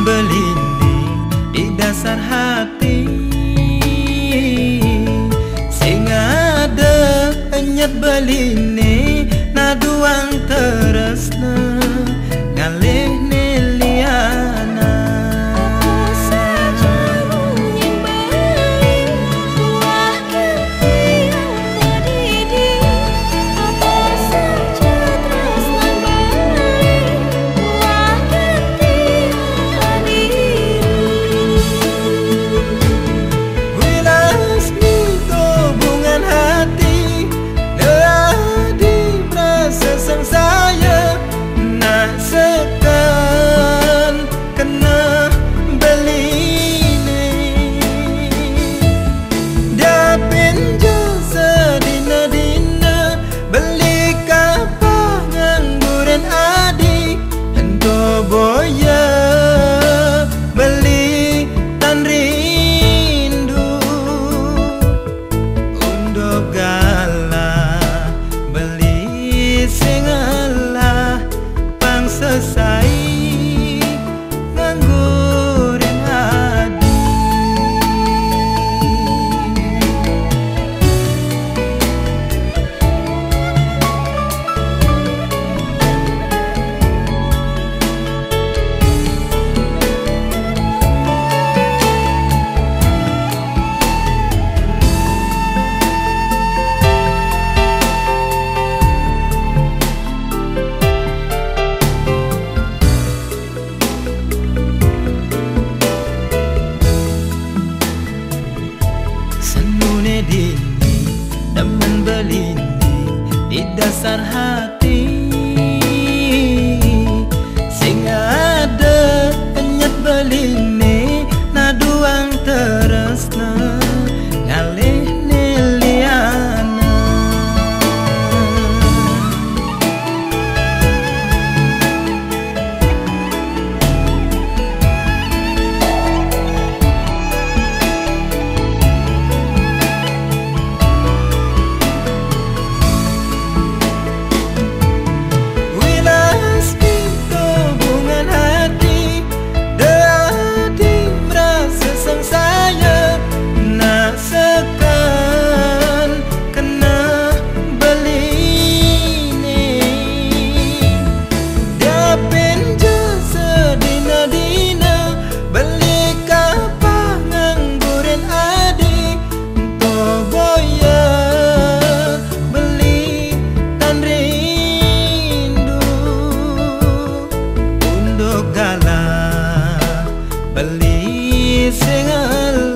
Membelindik di dasar hati. Sing ada penyet belini Naduang teresna Ngalih besar dini Demen belini Di dasar hati singer